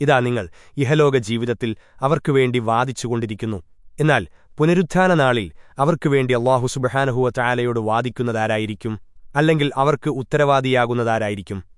ഇതാ നിങ്ങൾ ഇഹലോക ജീവിതത്തിൽ അവർക്കുവേണ്ടി വാദിച്ചുകൊണ്ടിരിക്കുന്നു. എന്നാൽ പുനരുത്ഥാന നാളിൽ അവർക്കുവേണ്ടി അള്ളാഹു സുബഹാനഹുവ ചായാലയോട് വാദിക്കുന്നതാരായിരിക്കും? അല്ലെങ്കിൽ അവർക്ക് ഉത്തരവാദിയാകുന്നതാരായിരിക്കും?